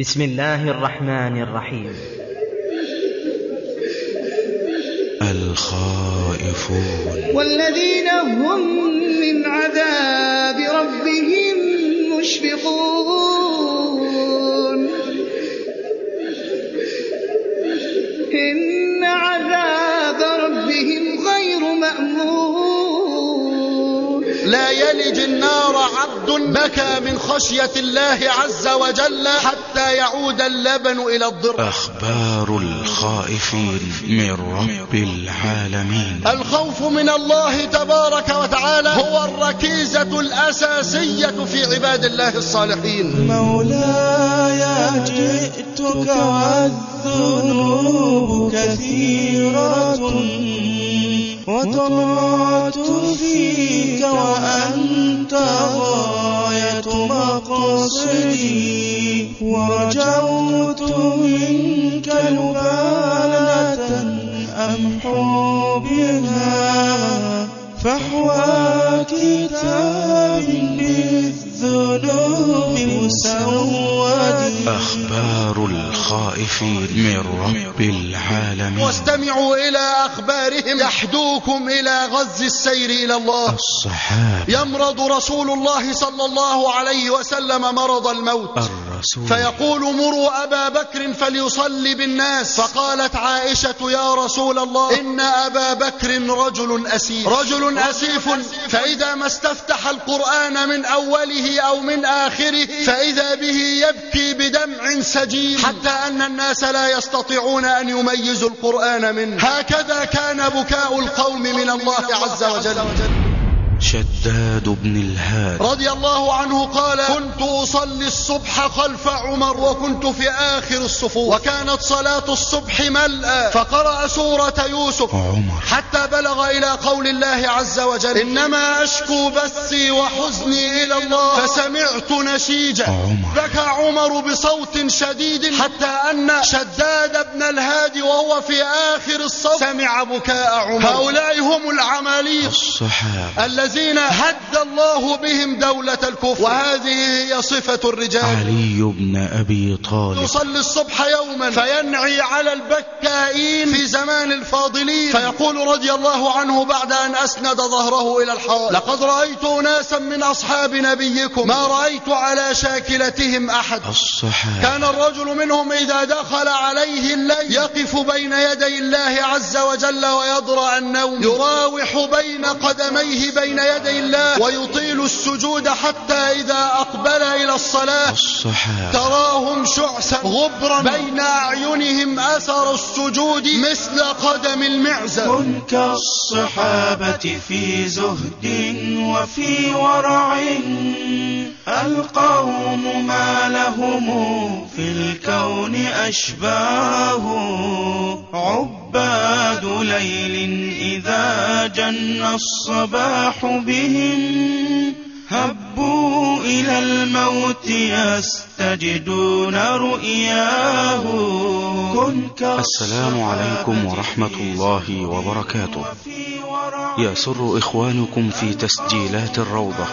بسم الله الرحمن الرحيم. الخائفون. والذين هم من عذاب ربهم مشفقون. إن عذاب ربهم غير مأمون. لا يلج النار عبد بكى من خشية الله عز وجل حتى يعود اللبن إلى الضر أخبار الخائفين من رب العالمين. الخوف من الله تبارك وتعالى هو الركيزة الأساسية في عباد الله الصالحين. مولاي جئتك والذنوب كثيرة. وطمعت فيك وأنت غاية مقصدي ورجوت منك لبانة أمحو بها فاحوى كتاب بالذنوب مسود. أخبار الخائفين من رب العالمين. واستمعوا إلى أخبارهم. يحدوكم إلى غز السير إلى الله. الصحابة. يمرض رسول الله صلى الله عليه وسلم مرض الموت. الرسول. فيقول مروا أبا بكر فليصلي بالناس. فقالت عائشة يا رسول الله إن أبا بكر رجل أسيف. رجل أسيف فإذا ما استفتح القرآن من أوله أو من آخره فإذا به يبكي بدمع سجيل حتى أن الناس لا يستطيعون أن يميزوا القرآن منه. هكذا كان بكاء القوم من الله عز وجل. شداد بن الهاد. رضي الله عنه قال كنت أصلي الصبح خلف عمر وكنت في آخر الصفوف. وكانت صلاة الصبح ملأى فقرأ سورة يوسف عمر. حتى بلغ إلى قول الله عز وجل إنما أشكو بثي وحزني إلى الله. فسمعت نشيجا. عمر. بكى عمر بصوت شديد حتى أن شداد بن الهادي وهو في آخر الصف سمع بكاء عمر. هؤلاء هم العماليق الصحابة. الذين هد الله بهم دولة الكفر. وهذه هي صفة الرجال. علي بن أبي طالب. يصلي الصبح يوما. فينعي على البكائين. في زمان الفاضلين. فيقول رضي الله عنه بعد أن أسند ظهره إلى الحائط. لقد رأيت أناسا من أصحاب نبيكم. ما رأيت على شاكلتهم أحد. الصحابة. كان الرجل منهم إذا دخل عليه الليل يقف بين يدي الله عز وجل ويضرع النوم. يراوح بين قدميه بين يدي الله ويطيل السجود حتى إذا أقبل إلى الصلاة. الصحابة تراهم شعثا غبرا. بين أعينهم أثر السجود مثل قدم المعزة. كن كالصحابة في زهد وفي ورع. القوم ما لهم في الكون أشباه. عباد ليل إذا جن الصباح بهم. هبوا إلى الموت يستجدون رؤياه. كن السلام عليكم ورحمة الله وبركاته. يسر إخوانكم في تسجيلات الروضة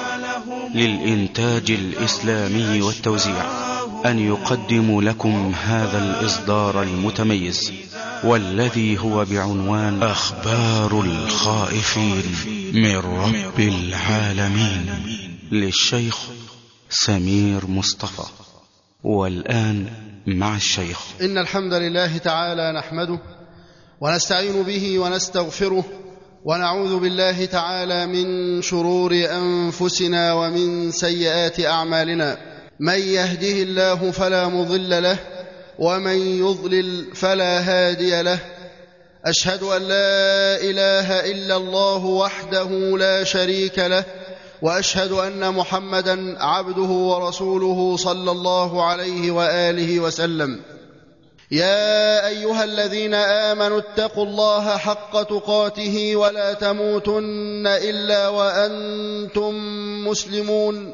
للإنتاج الإسلامي والتوزيع. أن يقدموا لكم هذا الإصدار المتميز والذي هو بعنوان أخبار الخائفين. من رب العالمين للشيخ سمير مصطفى. والآن مع الشيخ. إن الحمد لله تعالى نحمده ونستعين به ونستغفره ونعوذ بالله تعالى من شرور أنفسنا ومن سيئات أعمالنا. من يهده الله فلا مضل له ومن يضلل فلا هادي له أشهد أن لا إله إلا الله وحده لا شريك له وأشهد أن محمدا عبده ورسوله صلى الله عليه وآله وسلم. يا أيها الذين آمنوا اتقوا الله حق تقاته ولا تموتن إلا وأنتم مسلمون.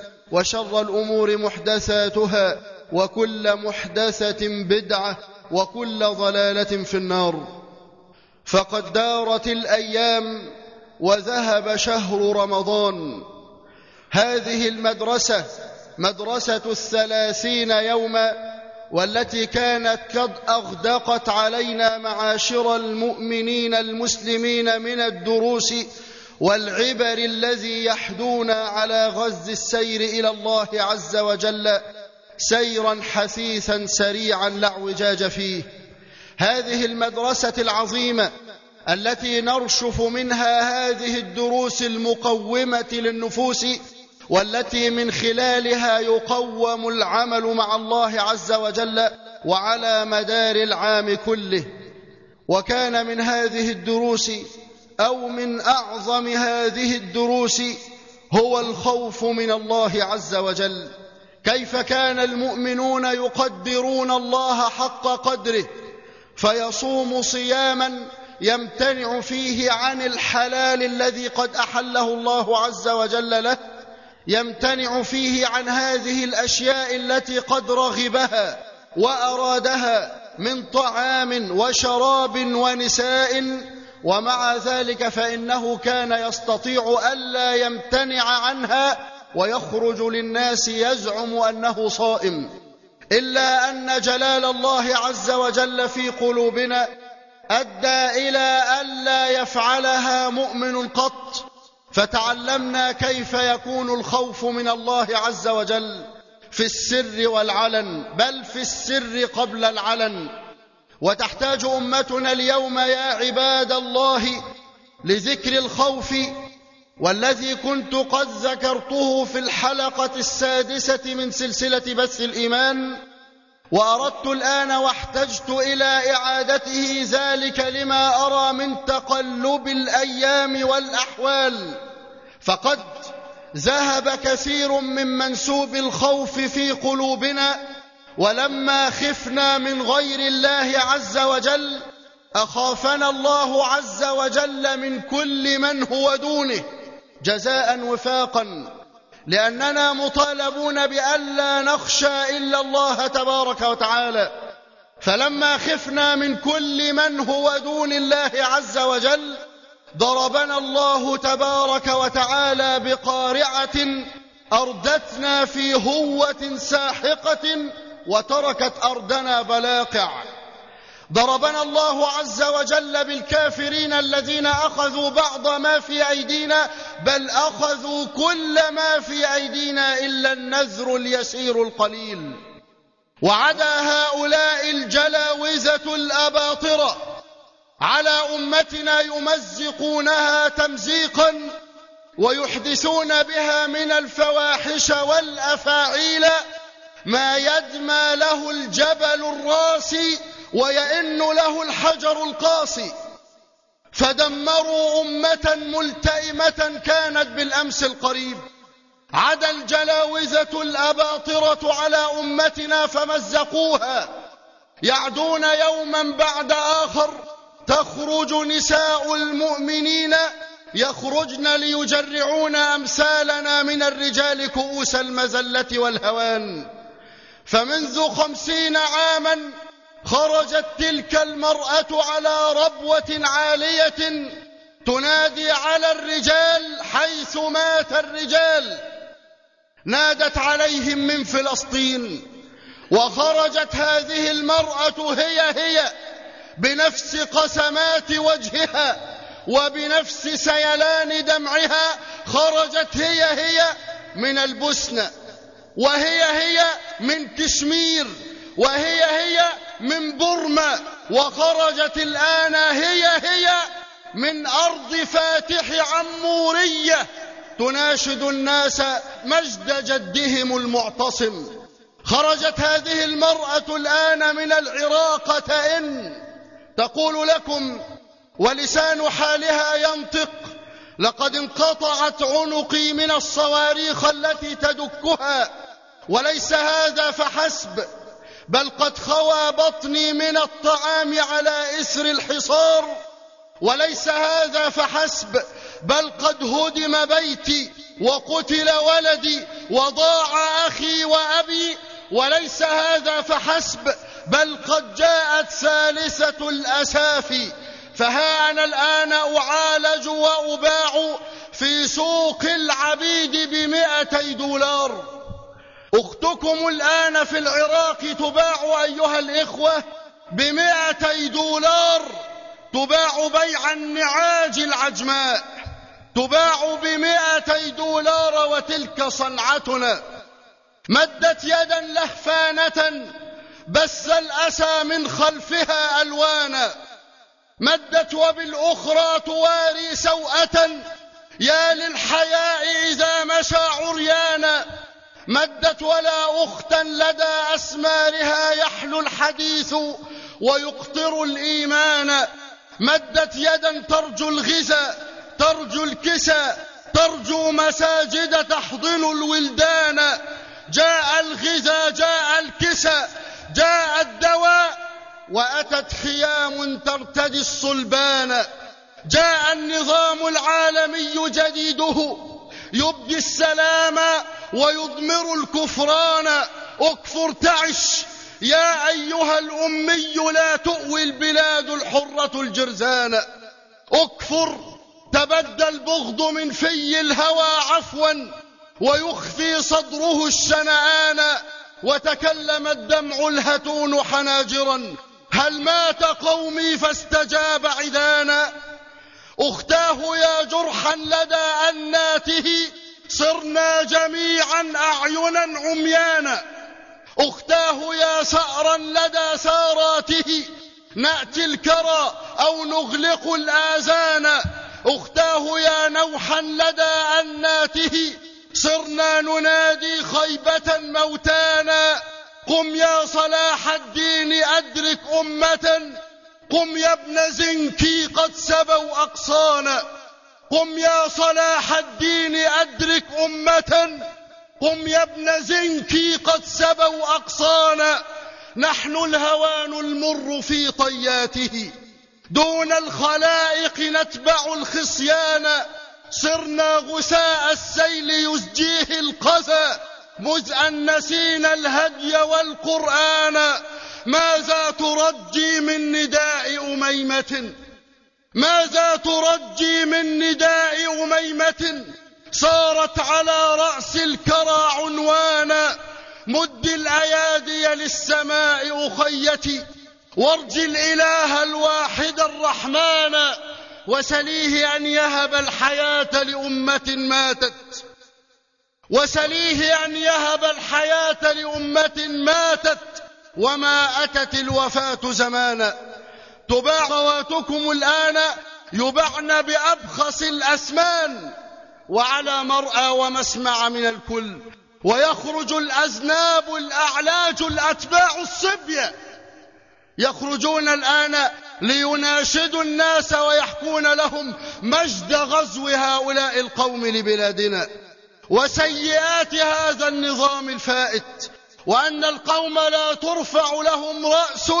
وشر الأمور محدثاتها وكل محدثة بدعة وكل ضلالة في النار. فقد دارت الأيام وذهب شهر رمضان. هذه المدرسة مدرسة الثلاثين يوما والتي كانت قد أغدقت علينا معاشر المؤمنين المسلمين من الدروس والعبر الذي يحدون على غز السير إلى الله عز وجل سيرا حثيثا سريعا لا اعوجاج فيه. هذه المدرسة العظيمة التي نرشف منها هذه الدروس المقومة للنفوس والتي من خلالها يقوم العمل مع الله عز وجل وعلى مدار العام كله. وكان من هذه الدروس أو من أعظم هذه الدروس هو الخوف من الله عز وجل. كيف كان المؤمنون يقدرون الله حق قدره؟ فيصوم صياما يمتنع فيه عن الحلال الذي قد أحله الله عز وجل له يمتنع فيه عن هذه الأشياء التي قد رغبها وأرادها من طعام وشراب ونساء ومع ذلك فإنه كان يستطيع ألا يمتنع عنها ويخرج للناس يزعم أنه صائم. إلا أن جلال الله عز وجل في قلوبنا أدى إلى الا يفعلها مؤمن قط. فتعلمنا كيف يكون الخوف من الله عز وجل في السر والعلن بل في السر قبل العلن. وتحتاج أمتنا اليوم يا عباد الله لذكر الخوف والذي كنت قد ذكرته في الحلقة السادسة من سلسلة بث الإيمان وأردت الآن واحتجت إلى إعادته ذلك لما أرى من تقلب الأيام والأحوال. فقد ذهب كثير من منسوب الخوف في قلوبنا ولما خفنا من غير الله عز وجل أخافنا الله عز وجل من كل من هو دونه جزاء وفاقا لأننا مطالبون بالا نخشى إلا الله تبارك وتعالى. فلما خفنا من كل من هو دون الله عز وجل ضربنا الله تبارك وتعالى بقارعة أردتنا في هوة ساحقة وتركت أرضنا بلاقع. ضربنا الله عز وجل بالكافرين الذين أخذوا بعض ما في أيدينا بل أخذوا كل ما في أيدينا إلا النذر اليسير القليل. وعدا هؤلاء الجلاوزة الأباطرة على أمتنا يمزقونها تمزيقا ويحدثون بها من الفواحش والأفاعيل ما يدمى له الجبل الراسي ويئن له الحجر القاسي فدمروا أمة ملتئمة كانت بالأمس القريب. عدا الجلاوزة الأباطرة على أمتنا فمزقوها. يعدون يوما بعد آخر تخرج نساء المؤمنين. يخرجن ليجرعون أمثالنا من الرجال كؤوس المزلة والهوان. فمنذ خمسين عاما خرجت تلك المرأة على ربوة عالية تنادي على الرجال حيث مات الرجال. نادت عليهم من فلسطين وخرجت هذه المرأة هي هي بنفس قسمات وجهها وبنفس سيلان دمعها خرجت هي هي من البسنة. وهي هي من كشمير وهي هي من برما وخرجت الآن هي هي من أرض فاتح عمورية. تناشد الناس مجد جدهم المعتصم. خرجت هذه المرأة الآن من العراق تئن. تقول لكم ولسان حالها ينطق. لقد انقطعت عنقي من الصواريخ التي تدكها وليس هذا فحسب بل قد خوى بطني من الطعام على إسر الحصار وليس هذا فحسب بل قد هدم بيتي وقتل ولدي وضاع أخي وأبي وليس هذا فحسب بل قد جاءت ثالثة الأسافي فها أنا الآن أعالج وأباع في سوق العبيد بمئتي دولار. أختكم الآن في العراق تباع أيها الإخوة بمئتي دولار. تباع بيع النعاج العجماء. تباع بمئتي دولار وتلك صنعتنا. مدت يدا لهفانة بس الأسى من خلفها ألوانا. مدت وبالأخرى تواري سوءة. يا للحياء إذا مشى عريانا. مدت ولا أختا لدى أسمارها يحلو الحديث ويقطر الإيمان. مدت يدا ترجو الغزى ترجو الكسى ترجو مساجد تحضن الولدان. جاء الغذا جاء الكسى جاء الدواء وأتت خيام ترتدي الصلبان. جاء النظام العالمي جديده. يبدي السلام ويضمر الكفران. اكفر تعش. يا أيها الأمي لا تؤوي البلاد الحرة الجرزان. اكفر. تبدى البغض من في الهوى عفوا. ويخفي صدره الشنآن. وتكلم الدمع الهتون حناجرا. هل مات قومي فاستجاب عدانا؟ أختاه يا جرحا لدى أناته صرنا جميعا أعينا عميانا. أختاه يا سأرا لدى ساراته نأتي الكرى أو نغلق الآذان. أختاه يا نوحا لدى أناته صرنا ننادي خيبة موتانا. قم يا صلاح الدين أدرك أمة. قم يا ابن زنكي قد سبوا أقصانا قم يا صلاح الدين أدرك أمة. قم يا ابن زنكي قد سبوا أقصانا نحن الهوان المر في طياته. دون الخلائق نتبع الخصيان. صرنا غساء السيل يزجيه القذى. مذ أن نسينا الهدي والقرآن ماذا ترجي من نداء أميمة؟ ماذا ترجي من نداء أميمة؟ صارت على رأس الكرى عنوانا مد الأيادي للسماء أخيتي وارج الإله الواحد الرحمن وسليه أن يهب الحياة لأمة ماتت. وسليه أن يهب الحياة لأمة ماتت وما أتت الوفاة زمانا. تباع خواتكم الآن يبعن بأبخس الأسمان وعلى مرأى ومسمع من الكل. ويخرج الأذناب الأعلاج الأتباع الصبية يخرجون الآن ليناشدوا الناس ويحكون لهم مجد غزو هؤلاء القوم لبلادنا. وسيئات هذا النظام الفائت وأن القوم لا ترفع لهم رأس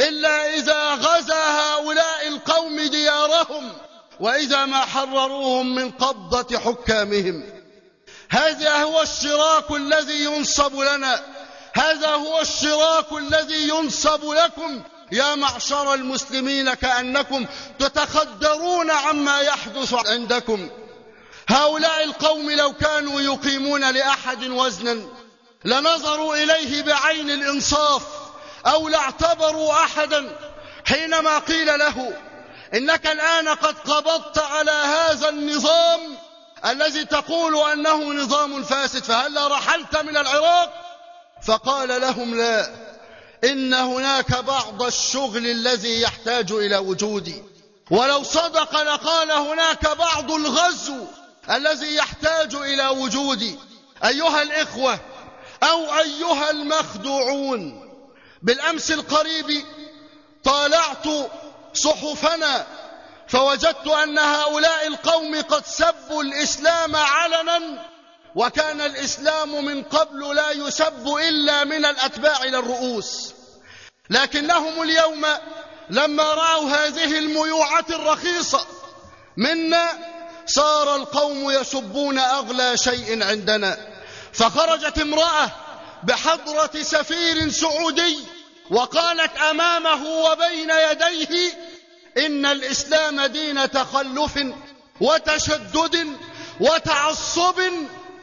إلا إذا غزا هؤلاء القوم ديارهم وإذا ما حرروهم من قبضة حكامهم. هذا هو الشراك الذي ينصب لنا هذا هو الشراك الذي ينصب لكم. يا معشر المسلمين كأنكم تتخدرون عما يحدث عندكم. هؤلاء القوم لو كانوا يقيمون لأحد وزنا لنظروا إليه بعين الإنصاف أو لاعتبروا أحدا حينما قيل له إنك الآن قد قبضت على هذا النظام الذي تقول أنه نظام فاسد فهلا رحلت من العراق؟ فقال لهم لا إن هناك بعض الشغل الذي يحتاج إلى وجودي. ولو صدق لقال هناك بعض الغزو الذي يحتاج إلى وجودي أيها الإخوة أو أيها المخدوعون. بالأمس القريب طالعت صحفنا فوجدت أن هؤلاء القوم قد سبوا الإسلام علنا وكان الإسلام من قبل لا يسب إلا من الأتباع إلى الرؤوس. لكنهم اليوم لما رأوا هذه الميوعة الرخيصة منا صار القوم يسبون أغلى شيء عندنا. فخرجت امرأة بحضرة سفير سعودي وقالت أمامه وبين يديه إن الإسلام دين تخلف وتشدد وتعصب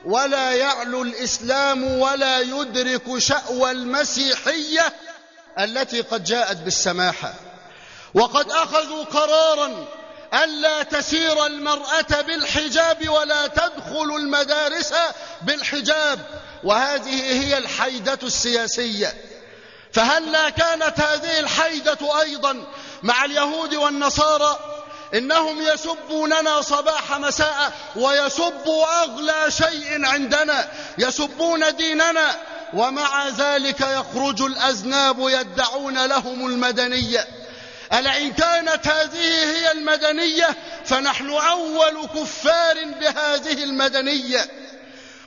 ولا يعلو الإسلام ولا يدرك شأوى المسيحية التي قد جاءت بالسماحة. وقد أخذوا قرارا ألا تسير المرأة بالحجاب ولا تدخل المدارس بالحجاب. وهذه هي الحيدة السياسية. فهلا كانت هذه الحيدة أيضا مع اليهود والنصارى؟ إنهم يسبوننا صباح مساء ويسبوا أغلى شيء عندنا. يسبون ديننا ومع ذلك يخرج الأذناب يدعون لهم المدنية. ألا إن كانت هذه هي المدنية فنحن أول كفار بهذه المدنية.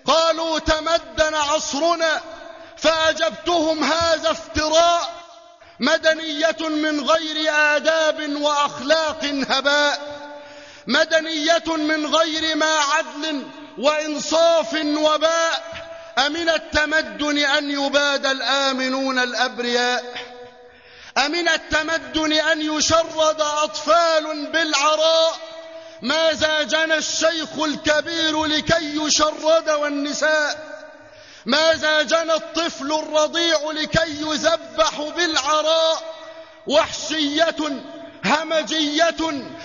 قالوا تمدن عصرنا فأجبتهم هذا افتراء مدنية من غير آداب وأخلاق هباء. مدنية من غير ما عدل وإنصاف وباء. أمن التمدن أن يباد الآمنون الأبرياء. أمن التمدن أن يشرد أطفال بالعراء؟ ماذا جنى الشيخ الكبير لكي يشرد والنساء؟ ماذا جنى الطفل الرضيع لكي يذبح بالعراء؟ وحشية همجية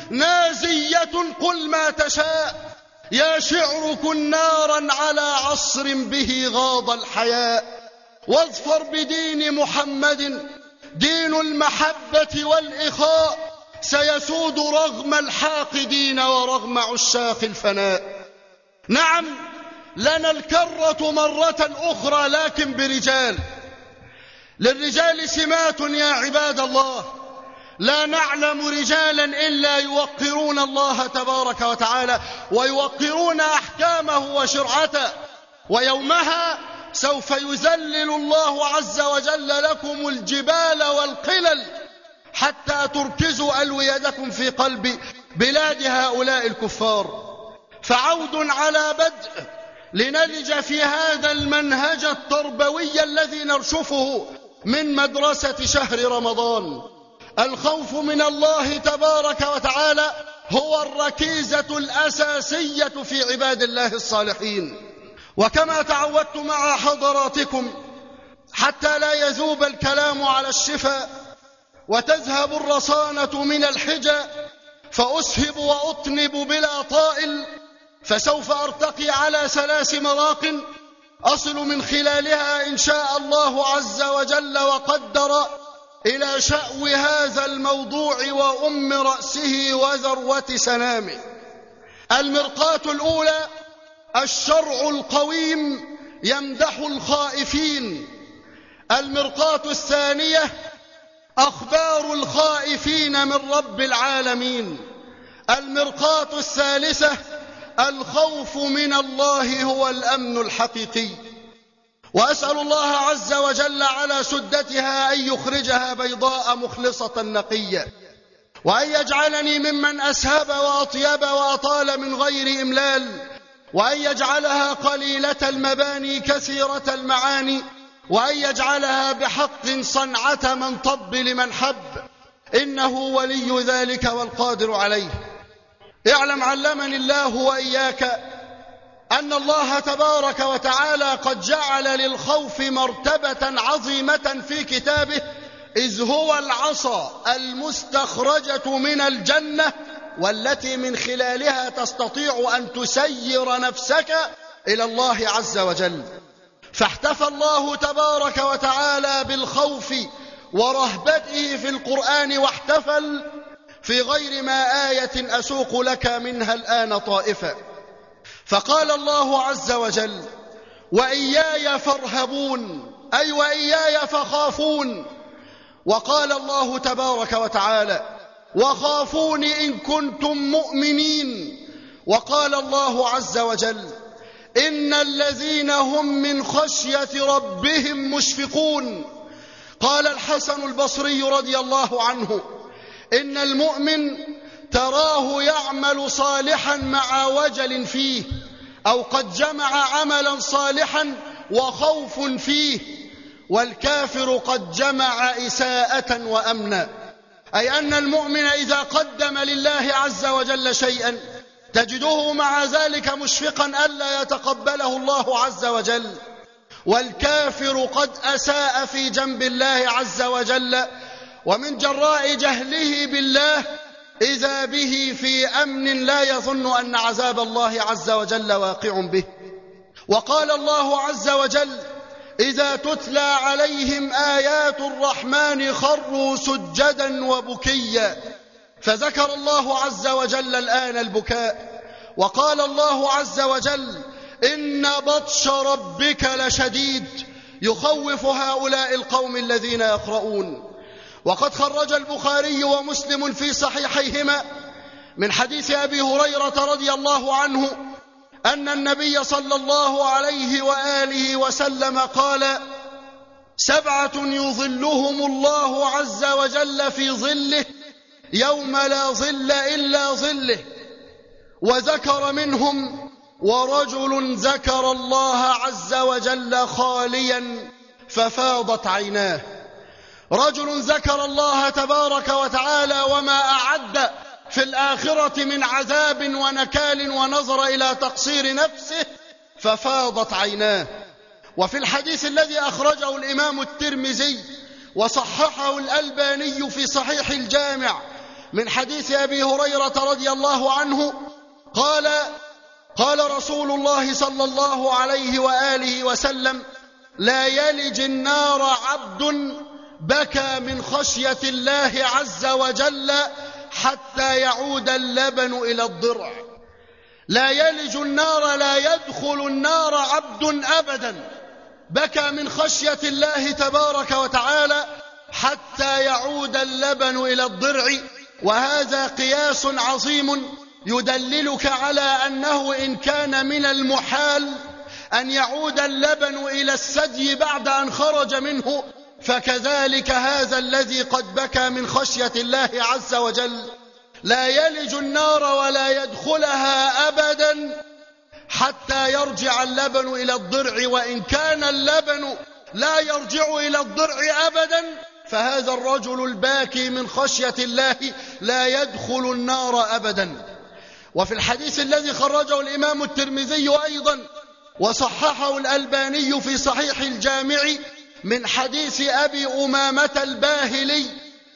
نازية قل ما تشاء. يا شعر كن نارا على عصر به غاض الحياء. واظفر بدين محمد دين المحبة والإخاء سيسود رغم الحاقدين ورغم عشاق الفناء. نعم لنا الكرة مرة أخرى لكن برجال. للرجال سمات يا عباد الله. لا نعلم رجالا إلا يوقرون الله تبارك وتعالى ويوقرون أحكامه وشرعته ويومها سوف يذلل الله عز وجل لكم الجبال والقلل حتى تركزوا ألويتكم في قلب بلاد هؤلاء الكفار. فعود على بدء لنلج في هذا المنهج التربوي الذي نرشفه من مدرسة شهر رمضان. الخوف من الله تبارك وتعالى هو الركيزة الأساسية في عباد الله الصالحين. وكما تعودت مع حضراتكم حتى لا يذوب الكلام على الشفاء وتذهب الرصانة من الحجى فأسهب وأطنب بلا طائل فسوف أرتقي على ثلاث مراق أصل من خلالها إن شاء الله عز وجل وقدر إلى شأو هذا الموضوع وأم رأسه وذروة سنامه. المرقاة الأولى الشرع القويم يمدح الخائفين. المرقاة الثانية أخبار الخائفين من رب العالمين. المرقاة الثالثة الخوف من الله هو الأمن الحقيقي. وأسأل الله عز وجل على سدتها أن يخرجها بيضاء مخلصة نقية. وأن يجعلني ممن أسهب وأطيب وأطال من غير إملال. وأن يجعلها قليلة المباني كثيرة المعاني وأن يجعلها بحق صنعة من طب لمن حب. إنه ولي ذلك والقادر عليه. اعلم علمني الله وإياك أن الله تبارك وتعالى قد جعل للخوف مرتبة عظيمة في كتابه إذ هو العصا المستخرجة من الجنة والتي من خلالها تستطيع أن تسير نفسك إلى الله عز وجل. فاحتفى الله تبارك وتعالى بالخوف ورهبته في القرآن واحتفل في غير ما آية أسوق لك منها الآن طائفة. فقال الله عز وجل وإياي فارهبون أي وإياي فخافون. وقال الله تبارك وتعالى وخافون إن كنتم مؤمنين. وقال الله عز وجل إن الذين هم من خشية ربهم مشفقون. قال الحسن البصري رضي الله عنه إن المؤمن تراه يعمل صالحا مع وجل فيه أو قد جمع عملا صالحا وخوف فيه والكافر قد جمع إساءة وأمنا. أي أن المؤمن إذا قدم لله عز وجل شيئا تجده مع ذلك مشفقا ألا يتقبله الله عز وجل. والكافر قد أساء في جنب الله عز وجل ومن جراء جهله بالله إذا به في أمن لا يظن أن عذاب الله عز وجل واقع به. وقال الله عز وجل إذا تتلى عليهم آيات الرحمن خروا سجدا وبكيا. فذكر الله عز وجل الآن البكاء. وقال الله عز وجل إن بطش ربك لشديد. يخوف هؤلاء القوم الذين يقرؤون. وقد خرج البخاري ومسلم في صحيحيهما من حديث أبي هريرة رضي الله عنه أن النبي صلى الله عليه وآله وسلم قال سبعة يظلهم الله عز وجل في ظله يوم لا ظل إلا ظله وذكر منهم ورجل ذكر الله عز وجل خاليا ففاضت عيناه رجل ذكر الله تبارك وتعالى وما أعد في الآخرة من عذاب ونكال ونظر إلى تقصير نفسه ففاضت عيناه. وفي الحديث الذي أخرجه الإمام الترمذي وصححه الألباني في صحيح الجامع من حديث أبي هريرة رضي الله عنه قال قال رسول الله صلى الله عليه وآله وسلم لا يلج النار عبد بكى من خشية الله عز وجل حتى يعود اللبن إلى الضرع. لا يلج النار لا يدخل النار عبد أبدا. بكى من خشية الله تبارك وتعالى حتى يعود اللبن إلى الضرع. وهذا قياس عظيم يدللك على أنه إن كان من المحال أن يعود اللبن إلى الثدي بعد أن خرج منه. فكذلك هذا الذي قد بكى من خشية الله عز وجل. لا يلج النار ولا يدخلها أبدا حتى يرجع اللبن إلى الضرع وإن كان اللبن لا يرجع إلى الضرع أبدا فهذا الرجل الباكي من خشية الله لا يدخل النار أبدا. وفي الحديث الذي خرجه الإمام الترمذي أيضا وصححه الألباني في صحيح الجامع من حديث أبي أمامة الباهلي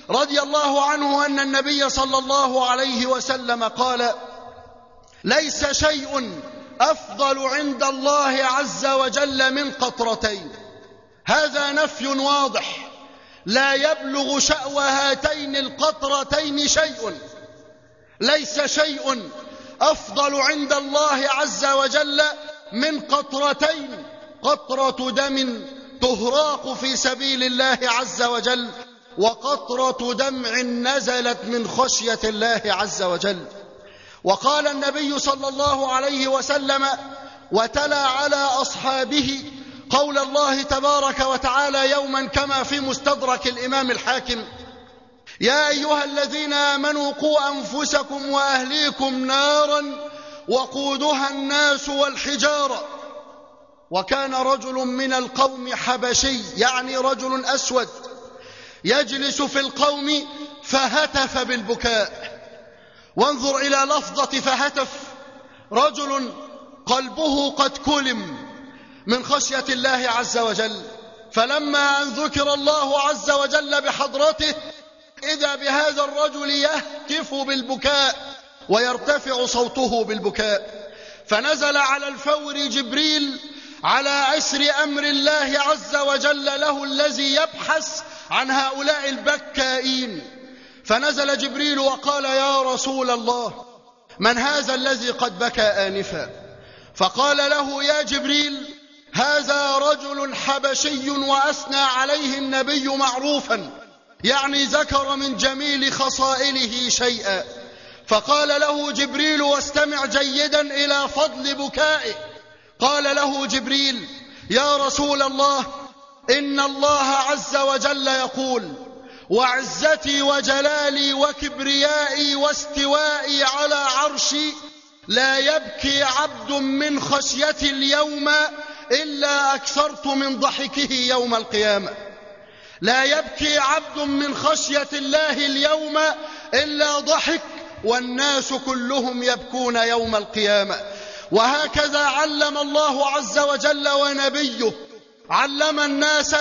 رضي الله عنه أن النبي صلى الله عليه وسلم قال ليس شيء أفضل عند الله عز وجل من قطرتين. هذا نفي واضح. لا يبلغ شأو هاتين القطرتين شيء. ليس شيء أفضل عند الله عز وجل من قطرتين. قطرة دم تهراق في سبيل الله عز وجل وقطرة دمع نزلت من خشية الله عز وجل. وقال النبي صلى الله عليه وسلم وتلا على أصحابه قول الله تبارك وتعالى يوما كما في مستدرك الإمام الحاكم يا أيها الذين آمنوا قوا أنفسكم وأهليكم نارا وقودها الناس والحجارة وكان رجل من القوم حبشي يعني رجل أسود يجلس في القوم فهتف بالبكاء. وانظر إلى لفظة فهتف. رجل قلبه قد كلم من خشية الله عز وجل. فلما أن ذكر الله عز وجل بحضرته إذا بهذا الرجل يهتف بالبكاء ويرتفع صوته بالبكاء. فنزل على الفور جبريل على أسر أمر الله عز وجل له الذي يبحث عن هؤلاء البكائين. فنزل جبريل وقال يا رسول الله من هذا الذي قد بكى آنفا؟ فقال له يا جبريل هذا رجل حبشي وأثنى عليه النبي معروفا يعني ذكر من جميل خصائله شيئا. فقال له جبريل واستمع جيدا إلى فضل بكائه. قال له جبريل يا رسول الله إن الله عز وجل يقول وعزتي وجلالي وكبريائي واستوائي على عرشي لا يبكي عبد من خشيتي اليوم إلا أكثرت من ضحكه يوم القيامة. لا يبكي عبد من خشية الله اليوم إلا ضحك والناس كلهم يبكون يوم القيامة. وهكذا علم الله عز وجل ونبيه. علم الناس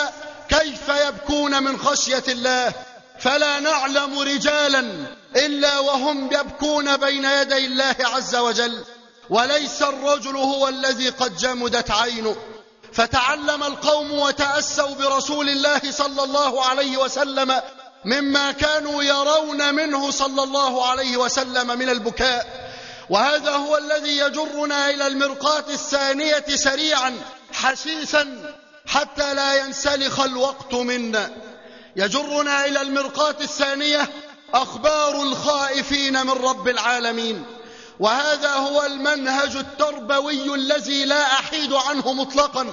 كيف يبكون من خشية الله. فلا نعلم رجالا إلا وهم يبكون بين يدي الله عز وجل. وليس الرجل هو الذي قد جمدت عينه. فتعلم القوم وتأسوا برسول الله صلى الله عليه وسلم مما كانوا يرون منه صلى الله عليه وسلم من البكاء. وهذا هو الذي يجرنا إلى المرقاة الثانية سريعا حسيسا حتى لا ينسلخ الوقت منا. يجرنا إلى المرقاة الثانية أخبار الخائفين من رب العالمين. وهذا هو المنهج التربوي الذي لا أحيد عنه مطلقا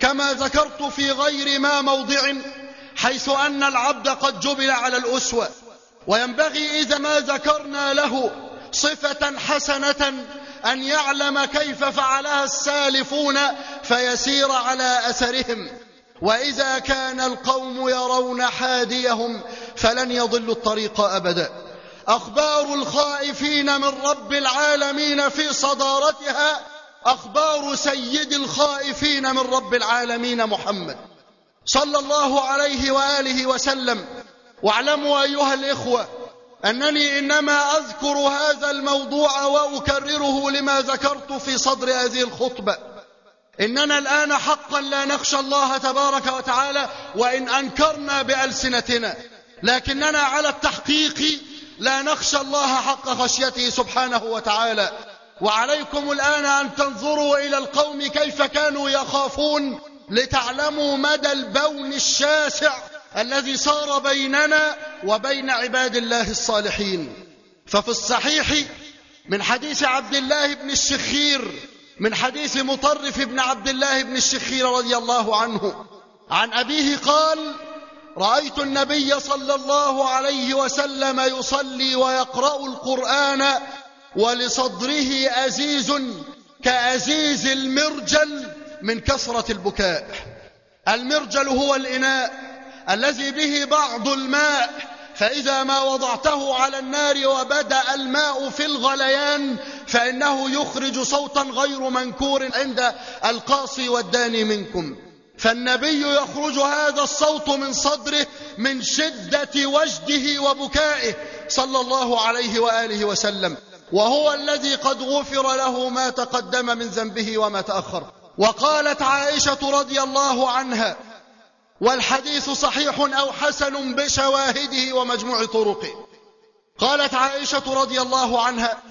كما ذكرت في غير ما موضع حيث أن العبد قد جبل على الأسوة. وينبغي إذا ما ذكرنا له صفة حسنة أن يعلم كيف فعلها السالفون فيسير على أثرهم. وإذا كان القوم يرون حاديهم فلن يضلوا الطريق أبدا. أخبار الخائفين من رب العالمين في صدارتها أخبار سيد الخائفين من رب العالمين محمد صلى الله عليه وآله وسلم. واعلموا أيها الإخوة أنني إنما أذكر هذا الموضوع وأكرره لما ذكرت في صدر هذه الخطبة. إننا الآن حقا لا نخشى الله تبارك وتعالى وإن أنكرنا بألسنتنا. لكننا على التحقيق لا نخشى الله حق خشيته سبحانه وتعالى. وعليكم الآن أن تنظروا إلى القوم كيف كانوا يخافون لتعلموا مدى البون الشاسع الذي صار بيننا وبين عباد الله الصالحين. ففي الصحيح من حديث عبد الله بن الشخير من حديث مطرف بن عبد الله بن الشخير رضي الله عنه. عن أبيه قال رأيت النبي صلى الله عليه وسلم يصلي ويقرأ القرآن ولصدره أزيز كأزيز المرجل من كثرة البكاء. المرجل هو الإناء. الذي به بعض الماء فإذا ما وضعته على النار وبدأ الماء في الغليان فإنه يخرج صوتا غير منكور عند القاصي والداني منكم. فالنبي يخرج هذا الصوت من صدره من شدة وجده وبكائه صلى الله عليه وآله وسلم. وهو الذي قد غفر له ما تقدم من ذنبه وما تأخر. وقالت عائشة رضي الله عنها والحديث صحيح أو حسن بشواهده ومجموع طرقه. قالت عائشة رضي الله عنها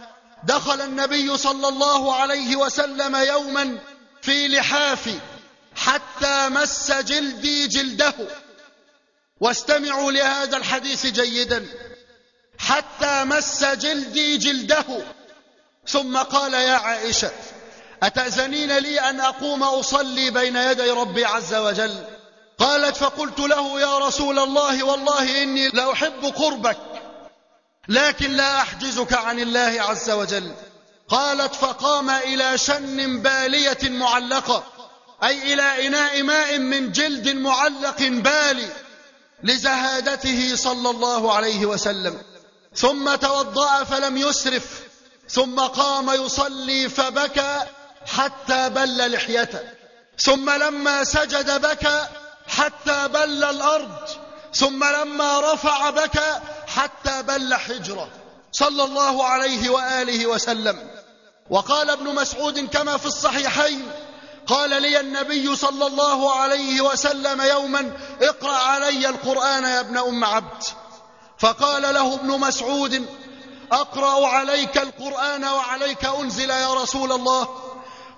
دخل النبي صلى الله عليه وسلم يوما في لحافي حتى مس جلدي جلده. واستمعوا لهذا الحديث جيدا. حتى مس جلدي جلده. ثم قال يا عائشة أتأذنين لي أن أقوم أصلي بين يدي ربي عز وجل؟ قالت فقلت له يا رسول الله والله إني لأحب قربك لكن لا أحجزك عن الله عز وجل. قالت فقام إلى شن بالية معلقة أي إلى إناء ماء من جلد معلق بالي لزهادته صلى الله عليه وسلم. ثم توضأ فلم يسرف ثم قام يصلي فبكى حتى بل لحيته. ثم لما سجد بكى حتى بل الأرض ثم لما رفع بكى حتى بل حجرة. صلى الله عليه وآله وسلم. وقال ابن مسعود كما في الصحيحين قال لي النبي صلى الله عليه وسلم يوما اقرأ علي القرآن يا ابن أم عبد. فقال له ابن مسعود أقرأ عليك القرآن وعليك أنزل يا رسول الله.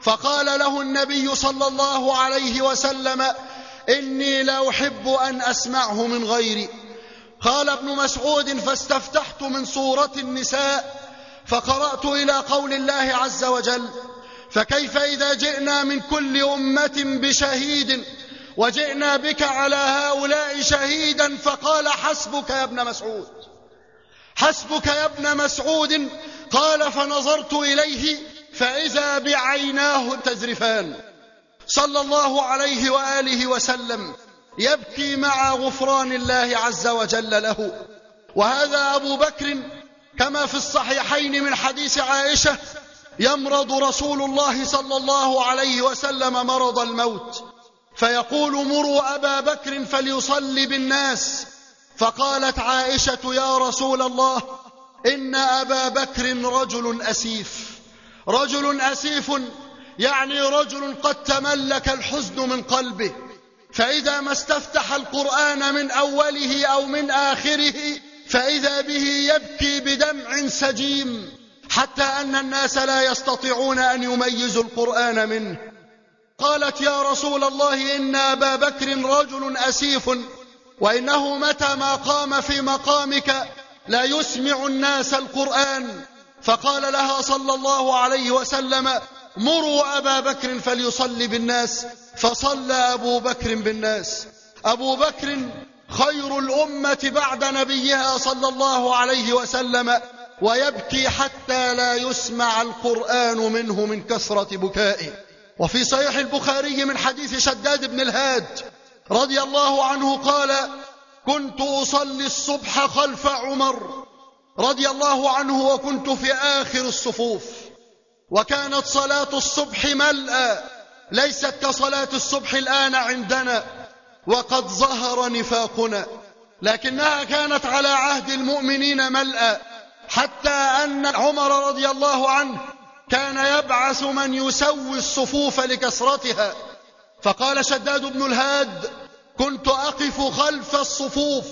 فقال له النبي صلى الله عليه وسلم إني لا أحب أن أسمعه من غيري. قال ابن مسعود فاستفتحت من سورة النساء فقرأت إلى قول الله عز وجل فكيف إذا جئنا من كل أمة بشهيد وجئنا بك على هؤلاء شهيدا فقال حسبك يا ابن مسعود. حسبك يا ابن مسعود. قال فنظرت إليه فإذا بعيناه تزرفان. صلى الله عليه وآله وسلم يبكي مع غفران الله عز وجل له. وهذا أبو بكر كما في الصحيحين من حديث عائشة يمرض رسول الله صلى الله عليه وسلم مرض الموت. فيقول مروا أبا بكر فليصلي بالناس فقالت عائشة يا رسول الله إن أبا بكر رجل أسيف. رجل أسيف يعني رجل قد تملك الحزن من قلبه فإذا ما استفتح القرآن من أوله أو من آخره فإذا به يبكي بدمع سجيم حتى أن الناس لا يستطيعون أن يميزوا القرآن منه. قالت يا رسول الله إن أبا بكر رجل أسيف وإنه متى ما قام في مقامك لا يسمع الناس القرآن. فقال لها صلى الله عليه وسلم مروا أبا بكر فليصلي بالناس فصلى أبو بكر بالناس. أبو بكر خير الأمة بعد نبيها صلى الله عليه وسلم ويبكي حتى لا يسمع القرآن منه من كثرة بكائه. وفي صحيح البخاري من حديث شداد بن الهاد رضي الله عنه قال كنت أصلي الصبح خلف عمر رضي الله عنه وكنت في آخر الصفوف. وكانت صلاة الصبح ملأى ليست كصلاة الصبح الآن عندنا وقد ظهر نفاقنا لكنها كانت على عهد المؤمنين ملأى حتى أن عمر رضي الله عنه كان يبعث من يسوي الصفوف لكسرتها. فقال شداد بن الهاد كنت أقف خلف الصفوف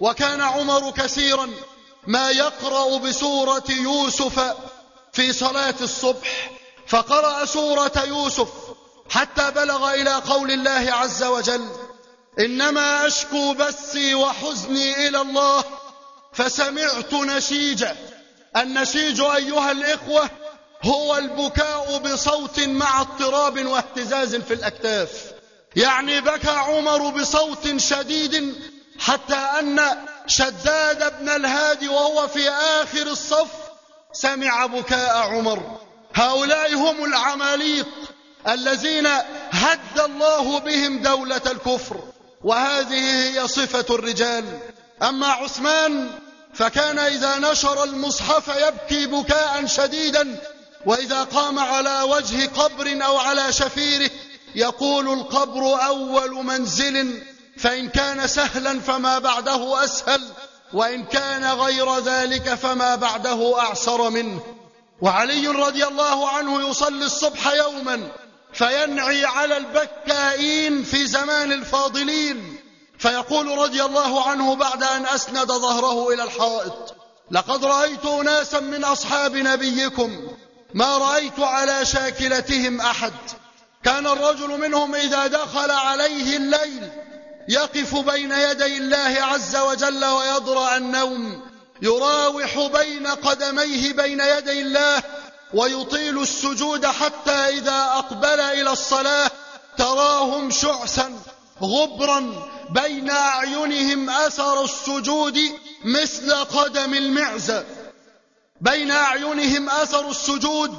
وكان عمر كثيرا ما يقرأ بسورة يوسف في صلاة الصبح فقرأ سورة يوسف حتى بلغ إلى قول الله عز وجل إنما أشكو بثي وحزني إلى الله فسمعت نشيجا النشيج أيها الإخوة هو البكاء بصوت مع اضطراب واهتزاز في الأكتاف. يعني بكى عمر بصوت شديد حتى أن شداد بن الهادي وهو في آخر الصف سمع بكاء عمر. هؤلاء هم العماليق الذين هد الله بهم دولة الكفر وهذه هي صفة الرجال. أما عثمان فكان إذا نشر المصحف يبكي بكاء شديدا وإذا قام على وجه قبر أو على شفيره يقول القبر أول منزل فإن كان سهلا فما بعده أسهل. وإن كان غير ذلك فما بعده أعسر منه. وعلي رضي الله عنه يصلي الصبح يوما فينعي على البكائين في زمان الفاضلين. فيقول رضي الله عنه بعد أن أسند ظهره إلى الحائط لقد رأيت أناسا من أصحاب نبيكم ما رأيت على شاكلتهم أحد. كان الرجل منهم إذا دخل عليه الليل يقف بين يدي الله عز وجل ويضرع النوم يراوح بين قدميه بين يدي الله ويطيل السجود حتى إذا أقبل إلى الصلاة تراهم شعثا غبرا بين أعينهم أثر السجود مثل قدم المعزة بين أعينهم أثر السجود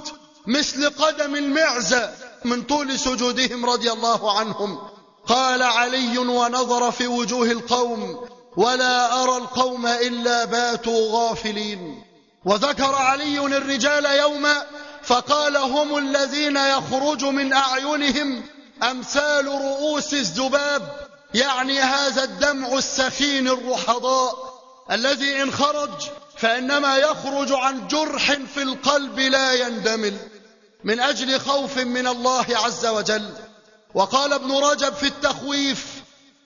مثل قدم المعزة من طول سجودهم رضي الله عنهم. قال علي ونظر في وجوه القوم ولا أرى القوم إلا باتوا غافلين. وذكر علي الرجال يوما فقال هم الذين يخرج من أعينهم أمثال رؤوس الذباب يعني هذا الدمع السخين الرحضاء الذي إن خرج فإنما يخرج عن جرح في القلب لا يندمل من أجل خوف من الله عز وجل. وقال ابن رجب في التخويف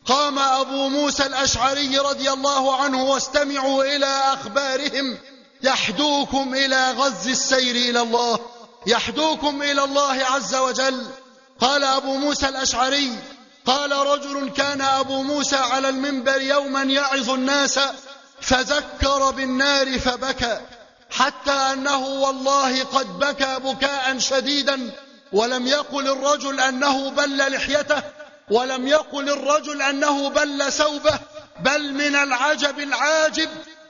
قام أبو موسى الأشعري رضي الله عنه واستمعوا إلى أخبارهم يحدوكم إلى غز السير إلى الله يحدوكم إلى الله عز وجل. قال أبو موسى الأشعري قال رجل كان أبو موسى على المنبر يوما يعظ الناس فذكر بالنار فبكى حتى أنه والله قد بكى بكاء شديدا. ولم يقل الرجل أنه بل لحيته ولم يقل الرجل أنه بل ثوبه بل من العجب العاجب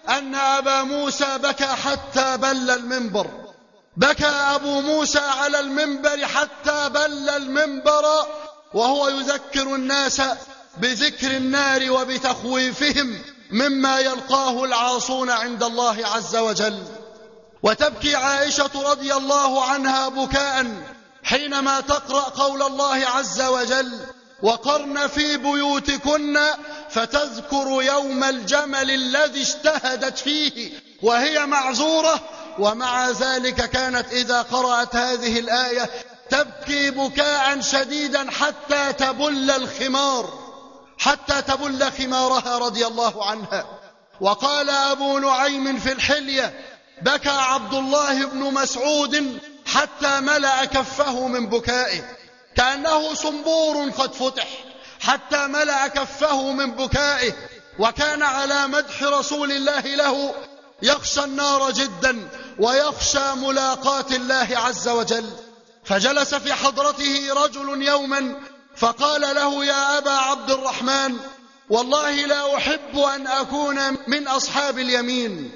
أن أبا موسى بكى حتى بل المنبر. بكى أبو موسى على المنبر حتى بل المنبر وهو يذكر الناس بذكر النار وبتخويفهم مما يلقاه العاصون عند الله عز وجل. وتبكي عائشة رضي الله عنها بكاء حينما تقرأ قول الله عز وجل وقرن في بيوتكن فتذكر يوم الجمل الذي اجتهدت فيه وهي معذورة ومع ذلك كانت إذا قرأت هذه الآية تبكي بكاء شديدا حتى تبل الخمار حتى تبل خمارها رضي الله عنها. وقال أبو نعيم في الحلية بكى عبد الله بن مسعود حتى ملأ كفه من بكائه كأنه صنبور قد فتح. حتى ملأ كفه من بكائه وكان على مدح رسول الله له يخشى النار جدا ويخشى ملاقاة الله عز وجل. فجلس في حضرته رجل يوما فقال له يا أبا عبد الرحمن والله لا أحب أن أكون من أصحاب اليمين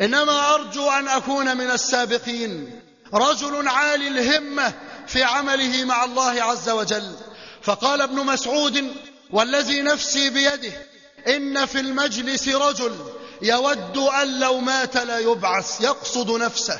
إنما أرجو أن أكون من السابقين. رجل عالي الهمة في عمله مع الله عز وجل. فقال ابن مسعود والذي نفسي بيده إن في المجلس رجل يود أن لو مات لا يبعث يقصد نفسه.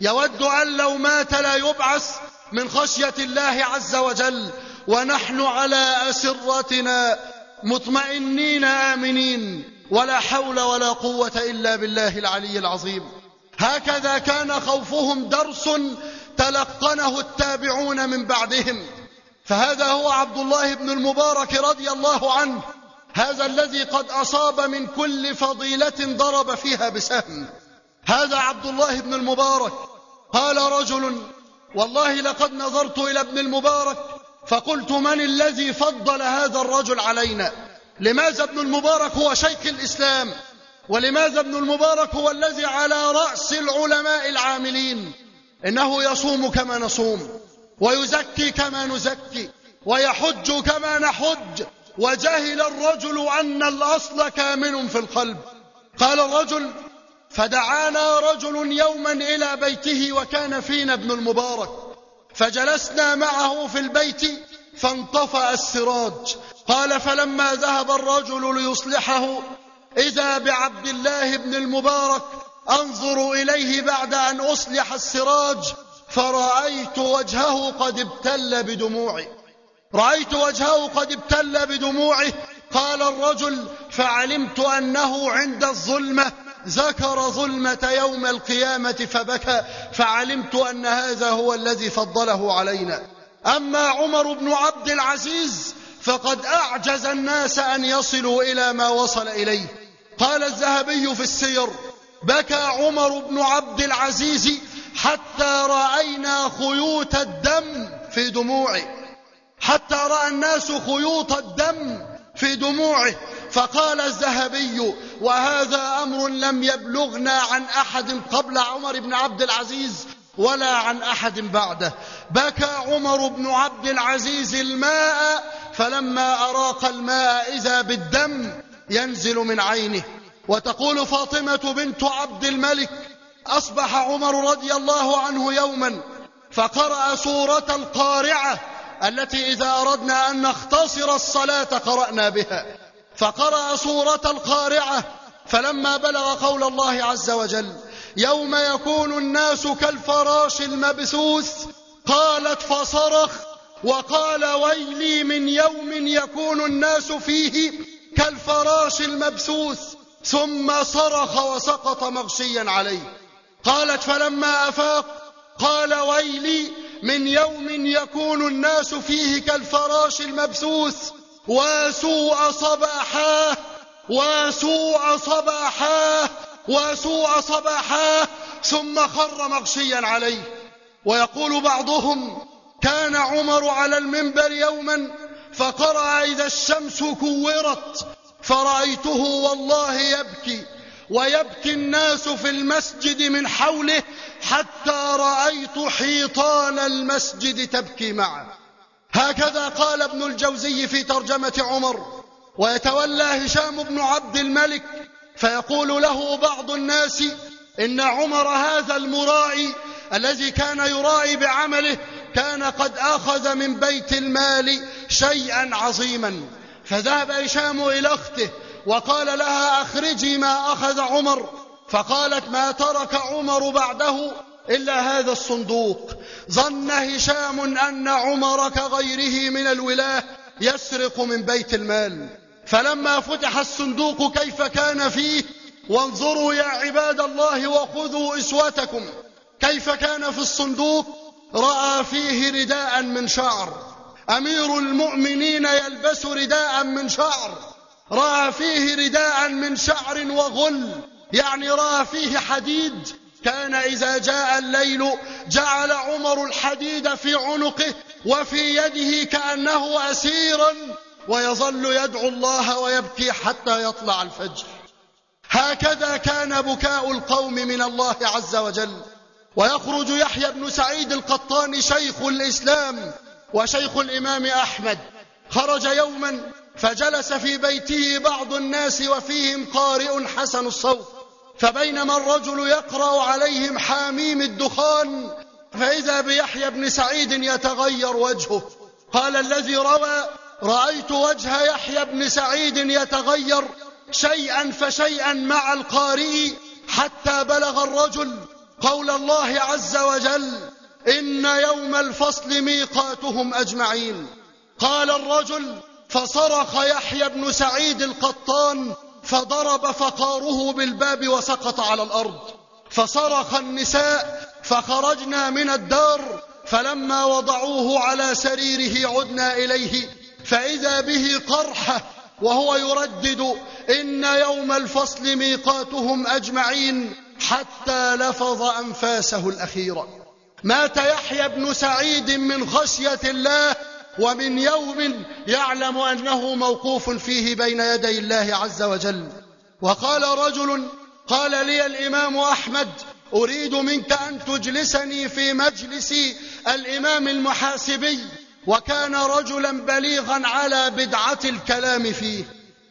يود أن لو مات لا يبعث من خشية الله عز وجل. ونحن على أسرتنا مطمئنين آمنين. ولا حول ولا قوة إلا بالله العلي العظيم. هكذا كان خوفهم درس تلقنه التابعون من بعدهم. فهذا هو عبد الله بن المبارك رضي الله عنه. هذا الذي قد أصاب من كل فضيلة ضرب فيها بسهم. هذا عبد الله بن المبارك. قال رجل والله لقد نظرت إلى ابن المبارك فقلت من الذي فضل هذا الرجل علينا؟ لماذا ابن المبارك هو شيخ الإسلام؟ ولماذا ابن المبارك هو الذي على رأس العلماء العاملين؟ إنه يصوم كما نصوم ويزكي كما نزكي ويحج كما نحج وجهل الرجل أن الأصل كامن في القلب. قال الرجل فدعانا رجل يوما إلى بيته وكان فينا ابن المبارك فجلسنا معه في البيت فانطفأ السراج. قال فلما ذهب الرجل ليصلحه إذا بعبد الله بن المبارك أنظر إليه بعد أن أصلح السراج فرأيت وجهه قد ابتل بدموعه. رأيت وجهه قد ابتل بدموعه. قال الرجل فعلمت أنه عند الظلمة ذكر ظلمة يوم القيامة فبكى. فعلمت أن هذا هو الذي فضله علينا. أما عمر بن عبد العزيز فقد أعجز الناس أن يصلوا إلى ما وصل إليه. قال الذهبي في السير بكى عمر بن عبد العزيز حتى رأينا خيوط الدم في دموعه. حتى رأى الناس خيوط الدم في دموعه. فقال الذهبي وهذا أمر لم يبلغنا عن أحد قبل عمر بن عبد العزيز ولا عن أحد بعده. بكى عمر بن عبد العزيز الماء فلما أراق الماء إذا بالدم ينزل من عينه. وتقول فاطمة بنت عبد الملك أصبح عمر رضي الله عنه يوما فقرأ سورة القارعة التي إذا أردنا أن نختصر الصلاة قرأنا بها. فقرأ سورة القارعة فلما بلغ قول الله عز وجل يوم يكون الناس كالفراش المبثوث قالت فصرخ وقال ويلي من يوم يكون الناس فيه كالفراش المبثوث ثم صرخ وسقط مغشيا عليه. قالت فلما أفاق قال ويلي من يوم يكون الناس فيه كالفراش المبثوث وسوء صباحاه وسوء صباحاه وسوء صباحاه ثم خر مغشيا عليه. ويقول بعضهم كان عمر على المنبر يوما فقرأ إذا الشمس كورت فرأيته والله يبكي ويبكي الناس في المسجد من حوله حتى رأيت حيطان المسجد تبكي معه. هكذا قال ابن الجوزي في ترجمة عمر ويتولى هشام بن عبد الملك فيقول له بعض الناس إن عمر هذا المراعي الذي كان يراعي بعمله كان قد أخذ من بيت المال شيئا عظيما. فذهب هشام إلى أخته وقال لها أخرجي ما أخذ عمر. فقالت ما ترك عمر بعده إلا هذا الصندوق. ظن هشام أن عمر كغيره من الولاة يسرق من بيت المال. فلما فتح الصندوق كيف كان فيه وانظروا يا عباد الله وخذوا إسوتكم كيف كان في الصندوق؟ رأى فيه رداء من شعر. أمير المؤمنين يلبس رداء من شعر. رأى فيه رداء من شعر وغل. يعني رأى فيه حديد. كان إذا جاء الليل جعل عمر الحديد في عنقه وفي يده كأنه أسيرا ويظل يدعو الله ويبكي حتى يطلع الفجر. هكذا كان بكاء القوم من الله عز وجل. ويخرج يحيى بن سعيد القطان شيخ الإسلام وشيخ الإمام أحمد. خرج يوما فجلس في بيته بعض الناس وفيهم قارئ حسن الصوت. فبينما الرجل يقرأ عليهم حاميم الدخان فإذا بيحيى بن سعيد يتغير وجهه. قال الذي روى رأيت وجه يحيى بن سعيد يتغير شيئا فشيئا مع القارئ حتى بلغ الرجل قول الله عز وجل إن يوم الفصل ميقاتهم أجمعين. قال الرجل فصرخ يحيى بن سعيد القطان فضرب فقاره بالباب وسقط على الأرض. فصرخ النساء فخرجنا من الدار فلما وضعوه على سريره عدنا إليه. فإذا به قرحة وهو يردد إن يوم الفصل ميقاتهم أجمعين. حتى لفظ أنفاسه الأخيرة مات يحيى بن سعيد من خشية الله ومن يوم يعلم أنه موقوف فيه بين يدي الله عز وجل. وقال رجل قال لي الإمام أحمد أريد منك أن تجلسني في مجلس الإمام المحاسبي وكان رجلا بليغا على بدعة الكلام فيه.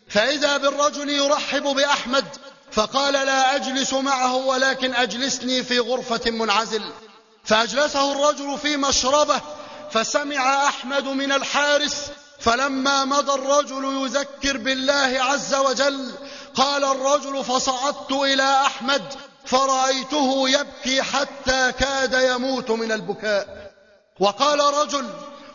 فإذا بالرجل يرحب بأحمد فقال لا أجلس معه ولكن أجلسني في غرفة منعزل. فأجلسه الرجل في مشربة فسمع أحمد من الحارس فلما مضى الرجل يذكر بالله عز وجل قال الرجل فصعدت إلى أحمد فرأيته يبكي حتى كاد يموت من البكاء. وقال رجل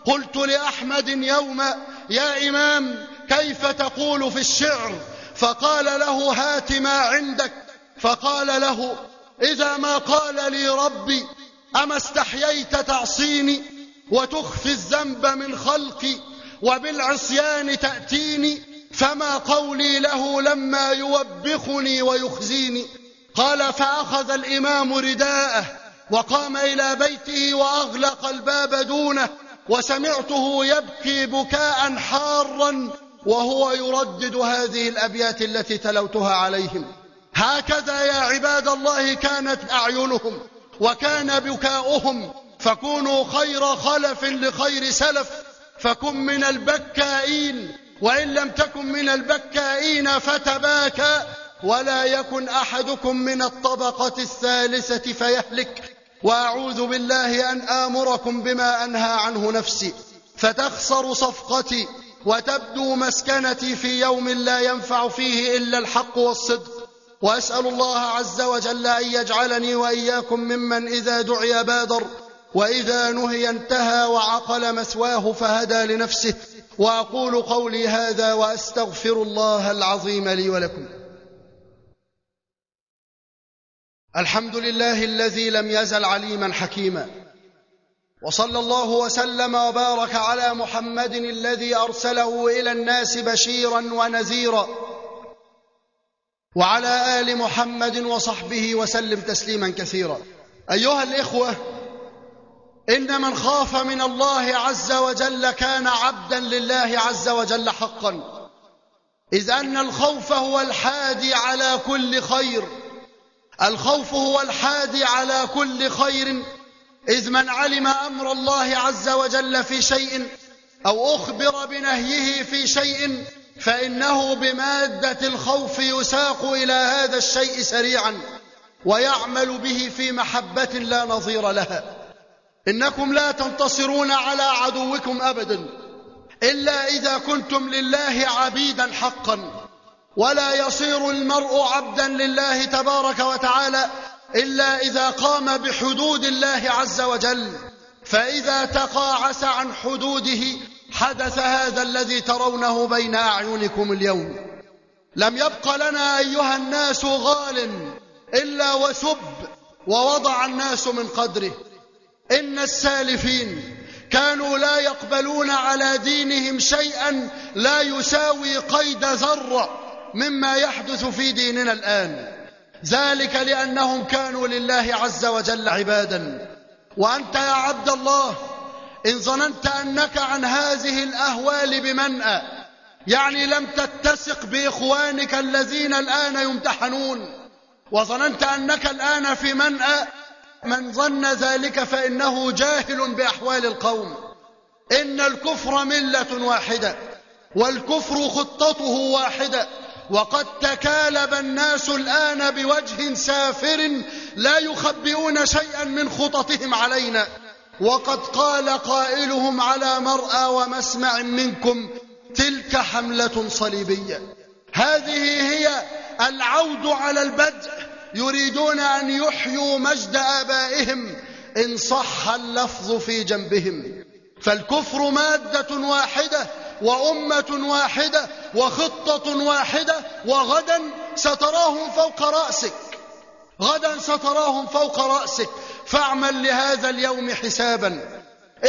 قلت لأحمد يوما يا إمام كيف تقول في الشعر؟ فقال له هات ما عندك. فقال له إذا ما قال لي ربي أما استحييت تعصيني وتخفي الذنب من خلقي وبالعصيان تأتيني فما قولي له لما يوبخني ويخزيني. قال فأخذ الإمام رداءه وقام إلى بيته وأغلق الباب دونه وسمعته يبكي بكاء حارا وهو يردد هذه الأبيات التي تلوتها عليهم. هكذا يا عباد الله كانت أعينهم وكان بكاؤهم. فكونوا خير خلف لخير سلف. فكن من البكائين. وإن لم تكن من البكائين فتباكى. ولا يكن أحدكم من الطبقة الثالثة فيهلك. وأعوذ بالله أن آمركم بما أنهى عنه نفسي. فتخسر صفقتي. وتبدو مسكنتي في يوم لا ينفع فيه إلا الحق والصدق. وأسأل الله عز وجل أن يجعلني وإياكم ممن إذا دعي بادر وإذا نهي انتهى وعقل مثواه فهدى لنفسه. وأقول قولي هذا وأستغفر الله العظيم لي ولكم. الحمد لله الذي لم يزل عليما حكيما. وصلى الله وسلم وبارك على محمد الذي أرسله إلى الناس بشيرا ونذيرا. وعلى آل محمد وصحبه وسلم تسليما كثيرا. أيها الإخوة إن من خاف من الله عز وجل كان عبدا لله عز وجل حقا. إذ أن الخوف هو الحادي على كل خير. الخوف هو الحادي على كل خير. إذ من علم أمر الله عز وجل في شيء أو أخبر بنهيه في شيء فإنه بمادة الخوف يساق إلى هذا الشيء سريعا ويعمل به في محبة لا نظير لها. إنكم لا تنتصرون على عدوكم أبدا إلا إذا كنتم لله عبيدا حقا. ولا يصير المرء عبدا لله تبارك وتعالى إلا إذا قام بحدود الله عز وجل. فإذا تقاعس عن حدوده حدث هذا الذي ترونه بين أعينكم اليوم. لم يبق لنا أيها الناس غال إلا وسب ووضع الناس من قدره. إن السالفين كانوا لا يقبلون على دينهم شيئا لا يساوي قيد ذرة مما يحدث في ديننا الآن. ذلك لأنهم كانوا لله عز وجل عبادا. وأنت يا عبد الله إن ظننت أنك عن هذه الأهوال بمنأى يعني لم تتسق بإخوانك الذين الآن يمتحنون. وظننت أنك الآن في منأى من ظن ذلك فإنه جاهل بأحوال القوم. إن الكفر ملة واحدة والكفر خطته واحدة. وقد تكالب الناس الآن بوجه سافر لا يخبئون شيئا من خططهم علينا. وقد قال قائلهم على مرأى ومسمع منكم تلك حملة صليبية. هذه هي العود على البدء يريدون أن يحيوا مجد آبائهم إن صح اللفظ في جنبهم. فالكفر مادة واحدة وأمة واحدة وخطة واحدة وغدا ستراهم فوق رأسك. غدا ستراهم فوق رأسك. فاعمل لهذا اليوم حسابا.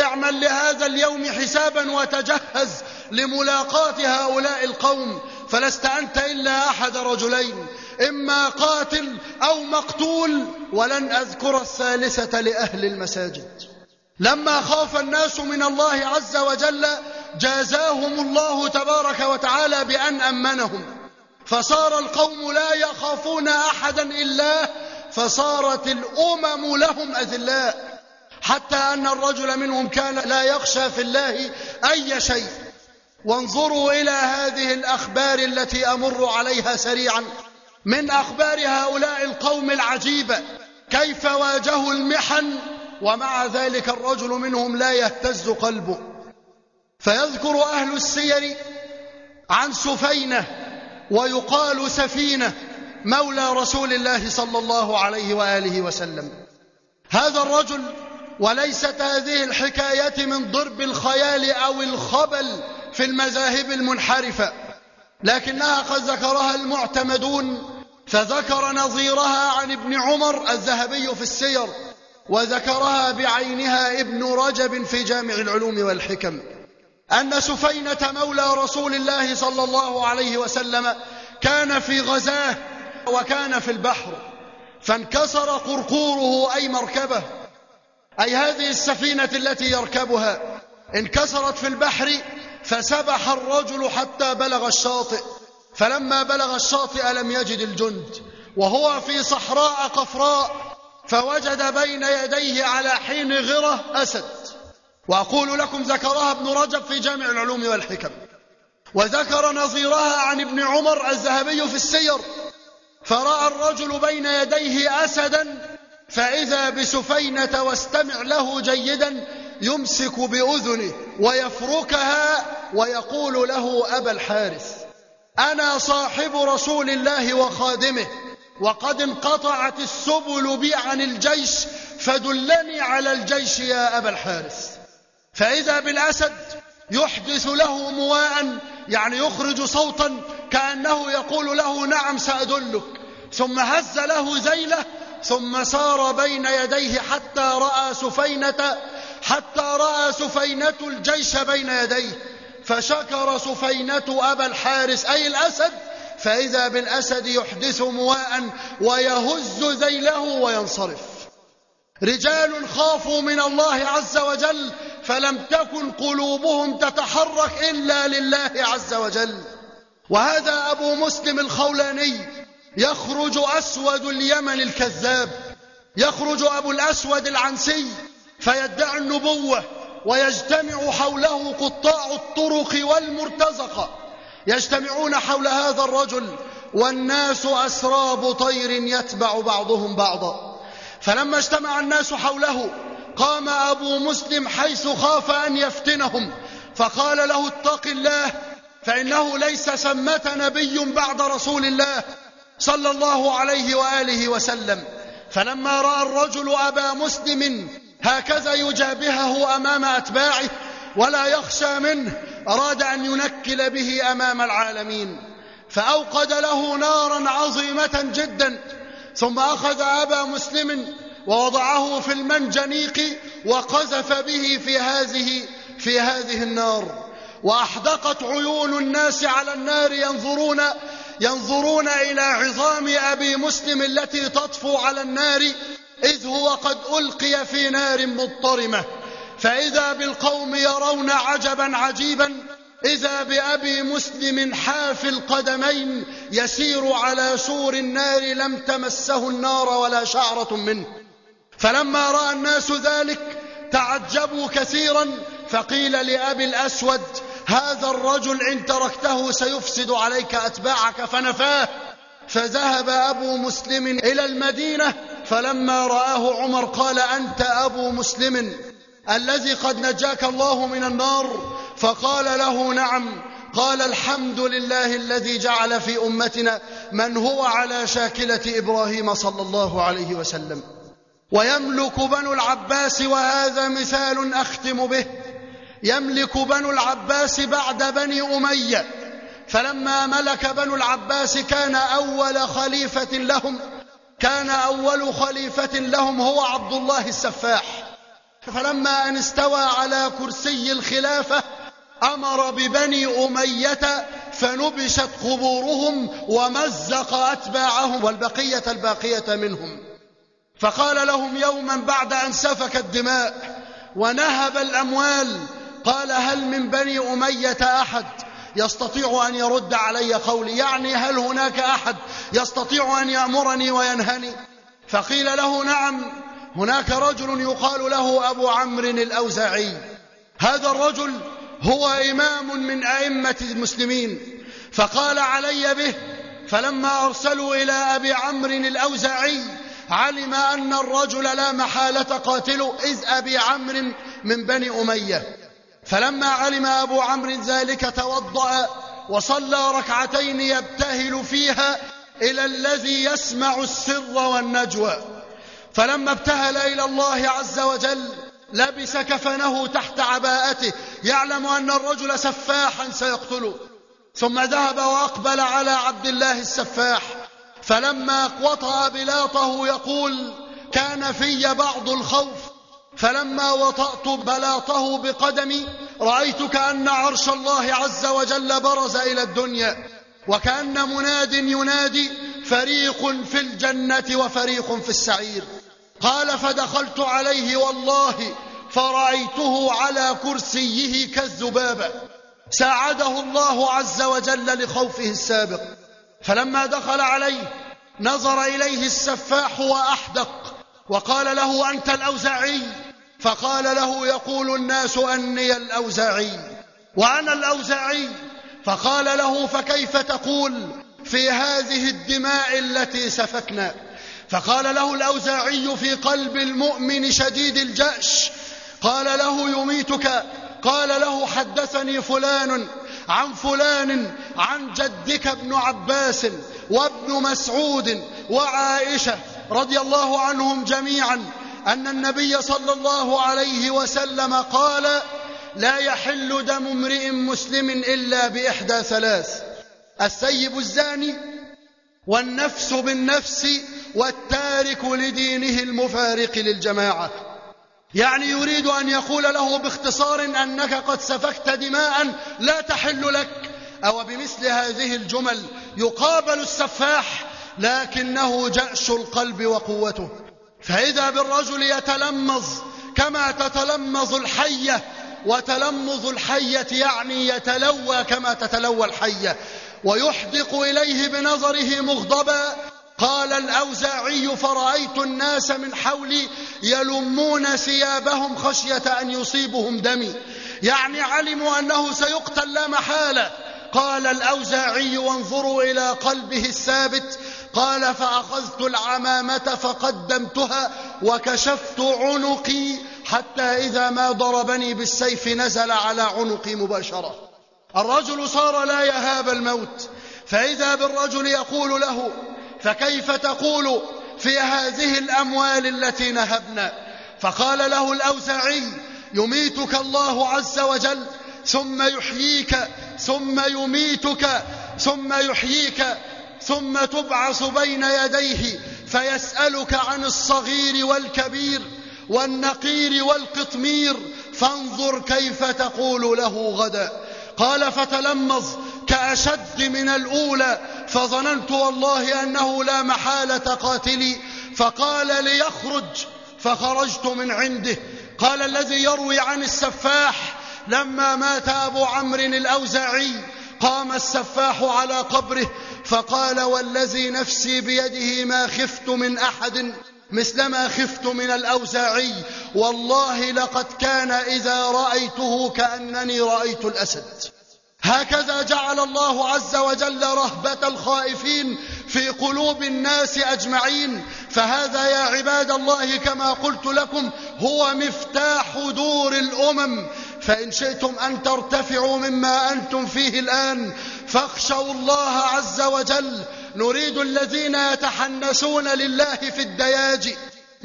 اعمل لهذا اليوم حسابا وتجهز لملاقاة هؤلاء القوم. فلست أنت إلا أحد رجلين إما قاتل أو مقتول. ولن أذكر الثالثة لأهل المساجد. لما خاف الناس من الله عز وجل جازاهم الله تبارك وتعالى بأن أمنهم. فصار القوم لا يخافون أحدا إلا فصارت الأمم لهم أذلاء. حتى أن الرجل منهم كان لا يخشى في الله أي شيء. وانظروا إلى هذه الأخبار التي أمر عليها سريعا. من أخبار هؤلاء القوم العجيبة كيف واجهوا المحن ومع ذلك الرجل منهم لا يهتز قلبه. فيذكر أهل السير عن سفينة ويقال سفينة مولى رسول الله صلى الله عليه وآله وسلم. هذا الرجل وليست هذه الحكاية من ضرب الخيال أو الخبل في المذاهب المنحرفة لكنها قد ذكرها المعتمدون فذكر نظيرها عن ابن عمر الذهبي في السير. وذكرها بعينها ابن رجب في جامع العلوم والحكم أن سفينة مولى رسول الله صلى الله عليه وسلم كان في غزاة وكان في البحر فانكسر قرقوره أي مركبة أي هذه السفينة التي يركبها انكسرت في البحر فسبح الرجل حتى بلغ الشاطئ فلما بلغ الشاطئ لم يجد الجند وهو في صحراء قفراء فوجد بين يديه على حين غرة أسد. وأقول لكم ذكرها ابن رجب في جامع العلوم والحكم. وذكر نظيرها عن ابن عمر الذهبي في السير. فرأى الرجل بين يديه أسدا فإذا بسفينة واستمع له جيدا يمسك بأذنه ويفركها ويقول له أبا الحارث أنا صاحب رسول الله وخادمه. وقد انقطعت السبل بي عن الجيش فدلني على الجيش يا أبا الحارث. فإذا بالأسد يحدث له مواء يعني يخرج صوتا كأنه يقول له نعم سأدلك. ثم هز له زيلة ثم سار بين يديه حتى رأى سفينة حتى رأى سفينة الجيش بين يديه. فشكر سفينة أبا الحارس أي الأسد فإذا بالأسد يحدث مواء ويهز ذيله وينصرف. رجال خافوا من الله عز وجل فلم تكن قلوبهم تتحرك إلا لله عز وجل. وهذا أبو مسلم الخولاني يخرج أسود اليمن الكذاب يخرج أبو الأسود العنسي فيدعي النبوة ويجتمع حوله قطاع الطرق والمرتزقة. يجتمعون حول هذا الرجل والناس أسراب طير يتبع بعضهم بعضا. فلما اجتمع الناس حوله قام أبو مسلم حيث خاف أن يفتنهم فقال له اتق الله فإنه ليس ثمة نبي بعد رسول الله صلى الله عليه وآله وسلم. فلما رأى الرجل أبا مسلم هكذا يجابهه أمام أتباعه ولا يخشى منه أراد أن ينكل به أمام العالمين فأوقد له نارا عظيمة جدا ثم أخذ أبا مسلم ووضعه في المنجنيق وقذف به في هذه في هذه النار. وأحدقت عيون الناس على النار ينظرون ينظرون إلى عظام أبي مسلم التي تطفو على النار إذ هو قد ألقي في نار مضطرمة. فإذا بالقوم يرون عجبا عجيبا إذا بأبي مسلم حافي القدمين يسير على سور النار لم تمسه النار ولا شعرة منه. فلما رأى الناس ذلك تعجبوا كثيرا فقيل لأبي الأسود هذا الرجل إن تركته سيفسد عليك أتباعك فنفاه. فذهب أبو مسلم إلى المدينة فلما رآه عمر قال أنت أبو مسلم. الذي قد نجاك الله من النار فقال له نعم. قال الحمد لله الذي جعل في أمتنا من هو على شاكلة إبراهيم صلى الله عليه وسلم. ويملك بنو العباس وهذا مثال أختم به. يملك بنو العباس بعد بني أمية. فلما ملك بنو العباس كان أول خليفة لهم كان أول خليفة لهم هو عبد الله السفاح. فلما أن استوى على كرسي الخلافة أمر ببني أمية فنبشت قبورهم ومزق أتباعهم والبقية الباقية منهم. فقال لهم يوما بعد أن سفك الدماء ونهب الأموال قال هل من بني أمية أحد يستطيع أن يرد علي قولي؟ يعني هل هناك أحد يستطيع أن يأمرني وينهني؟ فقيل له نعم هناك رجل يقال له أبو عمرو الأوزاعي. هذا الرجل هو إمام من أئمة المسلمين. فقال علي به فلما أرسلوا إلى أبي عمرو الأوزاعي علم أن الرجل لا محالة قاتله إذ أبي عمرو من بني أمية. فلما علم أبو عمرو ذلك توضأ وصلى ركعتين يبتهل فيها إلى الذي يسمع السر والنجوى. فلما ابتهل إلى الله عز وجل لبس كفنه تحت عباءته يعلم أن الرجل سفاحا سيقتله. ثم ذهب وأقبل على عبد الله السفاح. فلما وطأ بلاطه يقول كان في بعض الخوف فلما وطأت بلاطه بقدمي رأيت كأن عرش الله عز وجل برز إلى الدنيا وكأن مناد ينادي فريق في الجنة وفريق في السعير قال فدخلت عليه والله فرأيته على كرسيه كالذبابة ساعده الله عز وجل لخوفه السابق. فلما دخل عليه نظر إليه السفاح وأحدق وقال له أنت الأوزاعي؟ فقال له يقول الناس أني الأوزاعي وأنا الأوزاعي. فقال له فكيف تقول في هذه الدماء التي سفكنا فقال له الأوزاعي في قلب المؤمن شديد الجأش قال له يميتك قال له حدثني فلان عن فلان عن جدك ابن عباس وابن مسعود وعائشة رضي الله عنهم جميعا أن النبي صلى الله عليه وسلم قال لا يحل دم امرئ مسلم إلا بإحدى ثلاث السيب الزاني والنفس بالنفس والتارك لدينه المفارق للجماعة. يعني يريد أن يقول له باختصار أنك قد سفكت دماء لا تحل لك. أو بمثل هذه الجمل يقابل السفاح لكنه جأش القلب وقوته. فإذا بالرجل يتلمظ كما تتلمظ الحية وتلمظ الحية يعني يتلوى كما تتلوى الحية. ويحدق إليه بنظره مغضبا. قال الأوزاعي فرأيت الناس من حولي يلمون ثيابهم خشية أن يصيبهم دمي. يعني علموا أنه سيقتل لا محالة. قال الأوزاعي وانظروا إلى قلبه الثابت. قال فأخذت العمامة فقدمتها وكشفت عنقي حتى إذا ما ضربني بالسيف نزل على عنقي مباشرة. الرجل صار لا يهاب الموت فإذا بالرجل يقول له فكيف تقول في هذه الأموال التي نهبنا؟ فقال له الأوزعي يميتك الله عز وجل ثم يحييك ثم يميتك ثم يحييك ثم تبعث بين يديه فيسألك عن الصغير والكبير والنقير والقطمير فانظر كيف تقول له غدا. قال فتلمظ كأشد من الأولى فظننت والله أنه لا محالة قاتلي فقال ليخرج فخرجت من عنده. قال الذي يروي عن السفاح لما مات أبو عمرو الأوزاعي قام السفاح على قبره فقال والذي نفسي بيده ما خفت من أحد. مثلما خفت من الأوزاعي. والله لقد كان إذا رأيته كأنني رأيت الأسد. هكذا جعل الله عز وجل رهبة الخائفين في قلوب الناس أجمعين. فهذا يا عباد الله كما قلت لكم هو مفتاح دور الأمم. فإن شئتم أن ترتفعوا مما أنتم فيه الآن فاخشوا الله عز وجل. نريد الذين يتحنسون لله في الدياج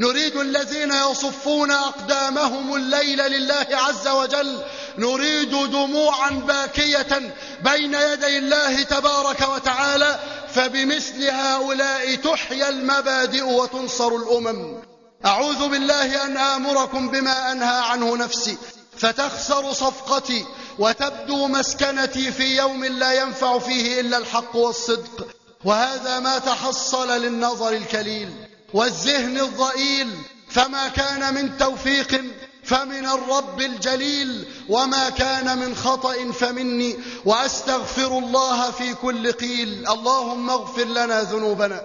نريد الذين يصفون أقدامهم الليل لله عز وجل. نريد دموعا باكية بين يدي الله تبارك وتعالى. فبمثل هؤلاء تحيا المبادئ وتنصر الأمم. أعوذ بالله أن آمركم بما أنهى عنه نفسي. فتخسر صفقتي وتبدو مسكنتي في يوم لا ينفع فيه إلا الحق والصدق. وهذا ما تحصل للنظر الكليل. والذهن الضئيل فما كان من توفيق فمن الرب الجليل وما كان من خطأ فمني وأستغفر الله في كل قيل. اللهم اغفر لنا ذنوبنا.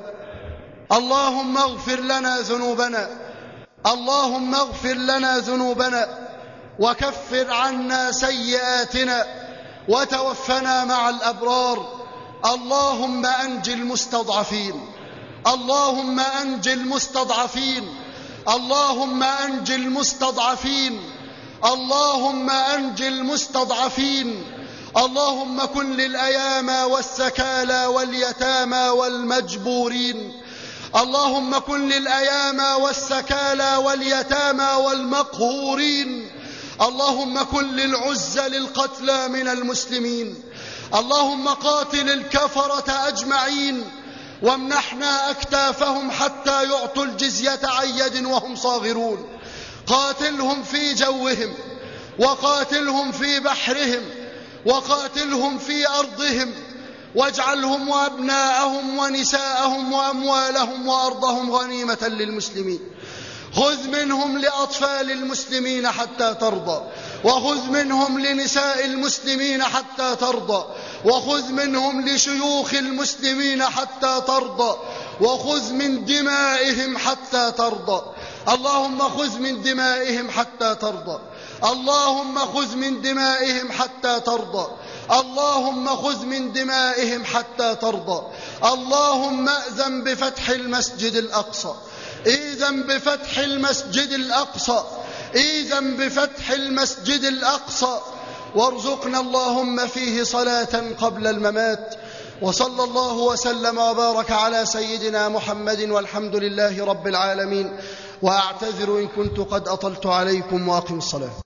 اللهم اغفر لنا ذنوبنا. اللهم اغفر لنا ذنوبنا. وكفر عنا سيئاتنا. وتوفنا مع الأبرار. اللهم أنج المستضعفين. اللهم أنج المستضعفين. اللهم أنج المستضعفين. اللهم أنج المستضعفين. اللهم كن للأيامى والسكالى واليتامى والمجبورين. اللهم كن للأيامى والسكالى واليتامى والمقهورين. اللهم كن للعزة للقتلى من المسلمين. اللهم قاتل الكفرة أجمعين. وامنحنا أكتافهم حتى يعطوا الجزية عن يد وهم صاغرون. قاتلهم في جوهم وقاتلهم في بحرهم وقاتلهم في أرضهم. واجعلهم وأبناءهم ونساءهم وأموالهم وأرضهم غنيمة للمسلمين. خذ منهم لأطفال المسلمين حتى ترضى. وخذ منهم لنساء المسلمين حتى ترضى. وخذ منهم لشيوخ المسلمين حتى ترضى. وخذ من دمائهم حتى ترضى. اللهم خذ من دمائهم حتى ترضى. اللهم خذ من دمائهم حتى ترضى. اللهم خذ من دمائهم حتى ترضى. اللهم أذن بفتح المسجد الأقصى. إذن بفتح المسجد الأقصى إذن بفتح المسجد الأقصى. وارزقنا اللهم فيه صلاة قبل الممات. وصلى الله وسلم وبارك على سيدنا محمد والحمد لله رب العالمين. وأعتذر إن كنت قد أطلت عليكم وأقم الصلاة.